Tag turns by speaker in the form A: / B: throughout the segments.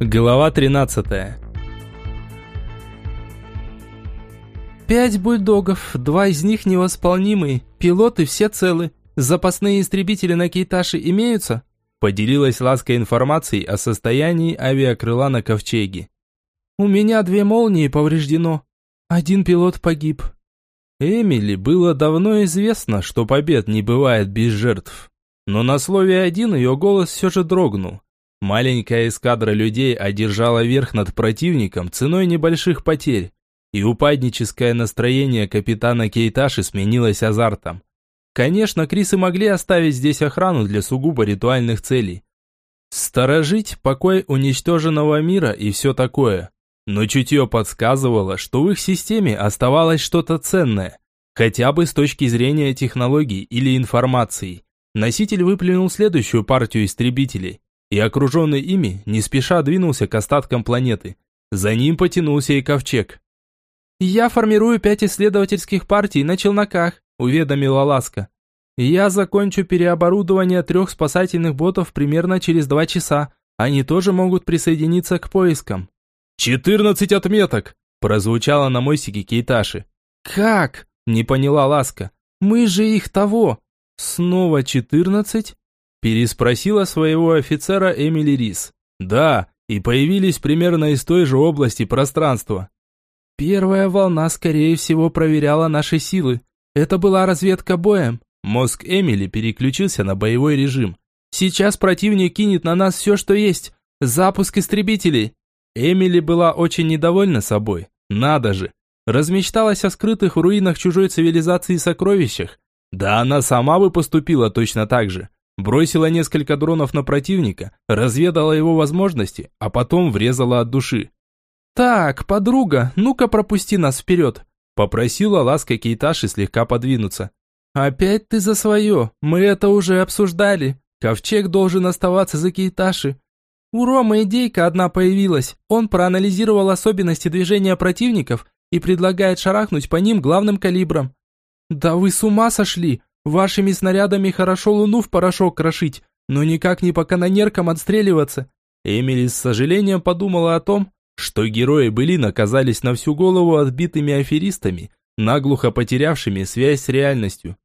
A: Глава 13.
B: Пять бульдогов, два из них невосполнимые, пилоты все целы. Запасные истребители на Кейташе имеются?
A: Поделилась лаской информацией о состоянии авиакрыла на Ковчеге.
B: У меня две молнии повреждено. Один пилот погиб.
A: Эмили было давно известно, что побед не бывает без жертв. Но на слове «один» ее голос все же дрогнул. Маленькая эскадра людей одержала верх над противником ценой небольших потерь, и упадническое настроение капитана Кейташи сменилось азартом. Конечно, Крисы могли оставить здесь охрану для сугубо ритуальных целей. Сторожить покой уничтоженного мира и все такое. Но чутье подсказывало, что в их системе оставалось что-то ценное, хотя бы с точки зрения технологий или информации. Носитель выплюнул следующую партию истребителей и, окруженный ими, не спеша двинулся к остаткам планеты. За ним потянулся и ковчег.
B: «Я формирую пять исследовательских партий на челноках», – уведомила Ласка. «Я закончу переоборудование трех спасательных ботов примерно через два часа. Они тоже могут присоединиться к поискам».
A: «Четырнадцать отметок!» – прозвучало на мостике Кейташи.
B: «Как?» – не поняла Ласка. «Мы же их того!» «Снова четырнадцать?»
A: Переспросила своего офицера Эмили Рис. Да, и появились примерно из той же области пространства.
B: Первая волна, скорее всего, проверяла наши силы. Это была разведка боем.
A: Мозг Эмили переключился на боевой режим.
B: Сейчас противник кинет на нас все, что есть. Запуск истребителей.
A: Эмили была очень недовольна собой. Надо же. Размечталась о скрытых в руинах чужой цивилизации сокровищах. Да она сама бы поступила точно так же. Бросила несколько дронов на противника, разведала его возможности, а потом врезала от души.
B: «Так, подруга, ну-ка пропусти нас вперед»,
A: попросила ласка Кейташи слегка подвинуться.
B: «Опять ты за свое, мы это уже обсуждали. Ковчег должен оставаться за Кейташи. У Рома идейка одна появилась. Он проанализировал особенности движения противников и предлагает шарахнуть по ним главным калибром. Да вы с ума сошли! Вашими снарядами хорошо луну в порошок крошить, но никак не по канонеркам отстреливаться.
A: Эмили с сожалением подумала о том, что герои былин оказались на всю голову отбитыми аферистами, наглухо потерявшими связь с реальностью.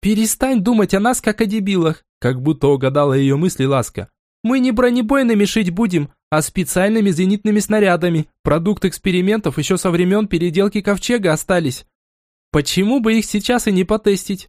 B: «Перестань думать о нас, как о дебилах», как будто угадала ее мысли Ласка. «Мы не бронебойными шить будем, а специальными зенитными снарядами. Продукт экспериментов еще со времен переделки ковчега остались. Почему бы их сейчас и не потестить?»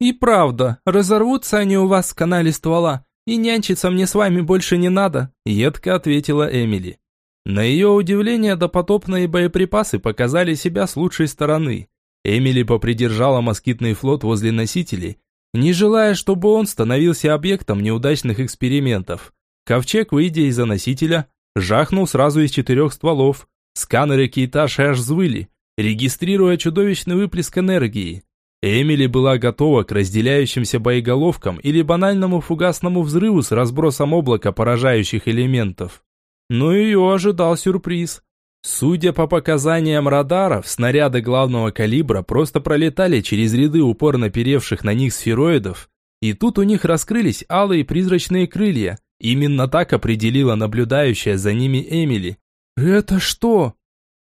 B: «И правда, разорвутся они у вас в канале ствола, и нянчиться мне с вами больше не надо», едко ответила Эмили. На ее удивление допотопные боеприпасы показали себя с лучшей стороны. Эмили попридержала москитный флот возле носителей, не желая, чтобы он становился объектом неудачных экспериментов. Ковчег, выйдя из-за носителя, жахнул сразу из четырех стволов. Сканеры Кейташи аж взвыли, регистрируя чудовищный выплеск энергии. Эмили была готова к разделяющимся боеголовкам или банальному фугасному взрыву с разбросом облака поражающих элементов. Но ее ожидал сюрприз. Судя по показаниям радаров, снаряды главного калибра просто пролетали через ряды упорно перевших на них сфероидов, и тут у них раскрылись алые призрачные крылья. Именно так определила наблюдающая за ними Эмили. «Это что?»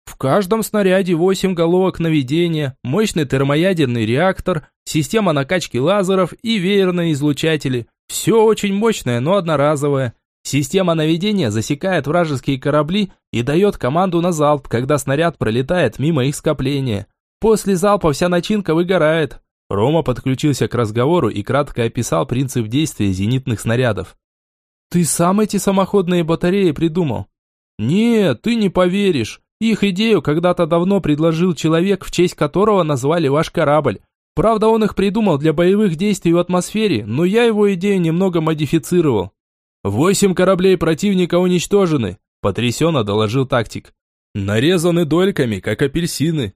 B: В каждом снаряде 8 головок наведения, мощный термоядерный реактор, система накачки лазеров и веерные излучатели. Все очень мощное, но одноразовое. Система наведения засекает вражеские корабли и дает команду на залп, когда снаряд пролетает мимо их скопления. После залпа вся начинка выгорает. Рома подключился к разговору и кратко описал принцип действия зенитных снарядов. «Ты сам эти самоходные батареи придумал?» «Нет, ты не поверишь. Их идею когда-то давно предложил человек, в честь которого назвали ваш корабль. Правда, он их придумал для боевых действий в атмосфере, но я его идею немного модифицировал. «Восемь кораблей противника уничтожены», – потрясенно доложил тактик. «Нарезаны дольками, как апельсины».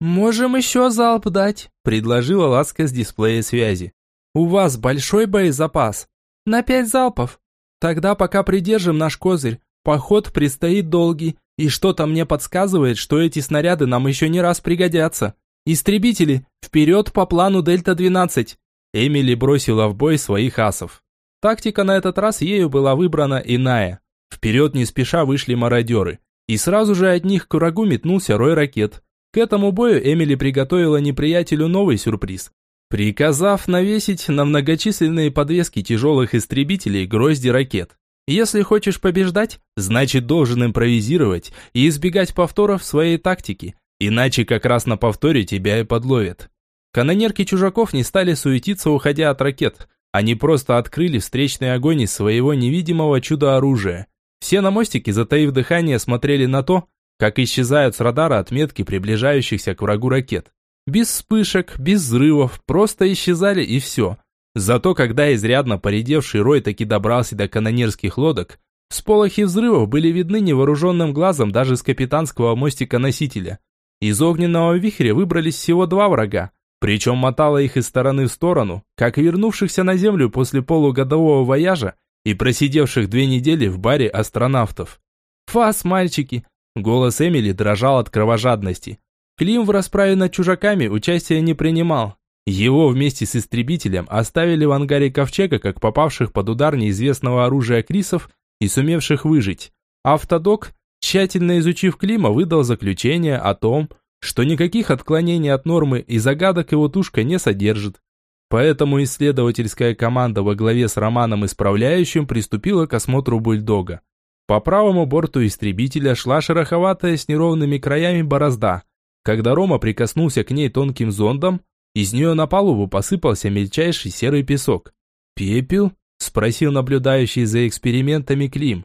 B: «Можем еще залп дать», – предложила Ласка с дисплея связи. «У вас большой боезапас?» «На пять залпов. Тогда пока придержим наш козырь. Поход предстоит долгий, и что-то мне подсказывает, что эти снаряды нам еще не раз пригодятся. Истребители, вперед по плану Дельта-12!» Эмили бросила в бой своих асов. Тактика на этот раз ею была выбрана иная.
A: Вперед не спеша вышли мародеры. И сразу же от них к врагу метнулся рой ракет. К этому бою Эмили приготовила неприятелю новый сюрприз. Приказав навесить на многочисленные подвески тяжелых истребителей грозди ракет. Если хочешь побеждать, значит должен импровизировать и избегать повторов своей тактики, иначе как раз на повторе тебя и подловят. Канонерки чужаков не стали суетиться, уходя от ракет. Они просто открыли встречный огонь из своего невидимого чудо-оружия. Все на мостике, затаив дыхание, смотрели на то, как исчезают с радара отметки приближающихся к врагу ракет. Без вспышек, без взрывов, просто исчезали и все. Зато когда изрядно поредевший рой таки добрался до канонерских лодок, всполохи взрывов были видны невооруженным глазом даже с капитанского мостика носителя. Из огненного вихря выбрались всего два врага, причем мотало их из стороны в сторону, как вернувшихся на Землю после полугодового вояжа и просидевших две недели в баре астронавтов. «Фас, мальчики!» Голос Эмили дрожал от кровожадности. Клим в расправе над чужаками участия не принимал. Его вместе с истребителем оставили в ангаре ковчега, как попавших под удар неизвестного оружия Крисов и сумевших выжить. Автодок, тщательно изучив Клима, выдал заключение о том, что никаких отклонений от нормы и загадок его тушка не содержит. Поэтому исследовательская команда во главе с Романом Исправляющим приступила к осмотру бульдога. По правому борту истребителя шла шероховатая с неровными краями борозда. Когда Рома прикоснулся к ней тонким зондом, из нее на палубу посыпался мельчайший серый песок. «Пепел?» – спросил наблюдающий за экспериментами Клим.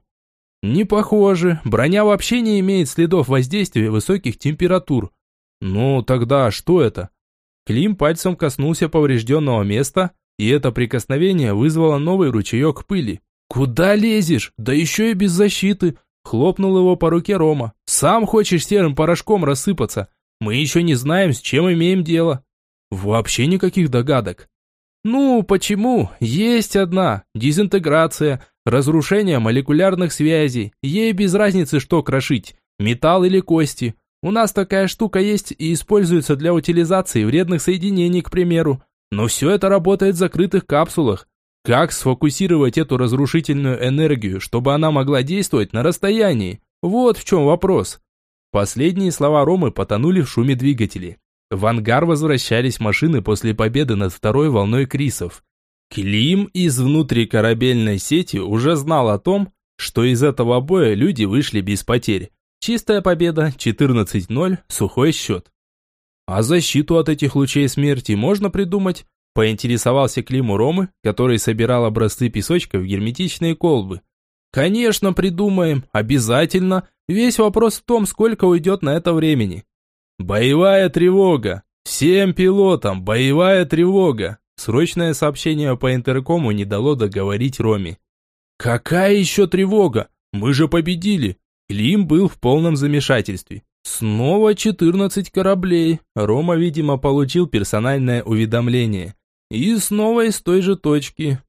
A: «Не похоже. Броня вообще не имеет следов воздействия высоких температур. Ну, тогда что это? Клим пальцем коснулся поврежденного места, и это прикосновение вызвало новый ручеек пыли. «Куда лезешь? Да еще и без защиты!» Хлопнул его по руке Рома. «Сам хочешь серым порошком рассыпаться? Мы еще не знаем, с чем имеем дело». «Вообще никаких догадок». «Ну, почему? Есть одна. Дезинтеграция, разрушение молекулярных связей. Ей без разницы, что крошить, металл или кости. У нас такая штука есть и используется для утилизации вредных соединений, к примеру. Но все это работает в закрытых капсулах. Как сфокусировать эту разрушительную энергию, чтобы она могла действовать на расстоянии? Вот в чем вопрос. Последние слова Ромы потонули в шуме двигателей. В ангар возвращались машины после победы над второй волной Крисов. Клим из внутрикорабельной сети уже знал о том, что из этого боя люди вышли без потерь. Чистая победа, 14-0, сухой счет. А защиту от этих лучей смерти можно придумать? Поинтересовался Климу Ромы, который собирал образцы песочка в герметичные колбы. Конечно, придумаем, обязательно. Весь вопрос в том, сколько уйдет на это времени. Боевая тревога. Всем пилотам боевая тревога. Срочное сообщение по интеркому не дало договорить Роме. Какая еще тревога? Мы же победили. Клим был в полном замешательстве. Снова 14 кораблей. Рома, видимо, получил персональное уведомление. И снова из той же точки.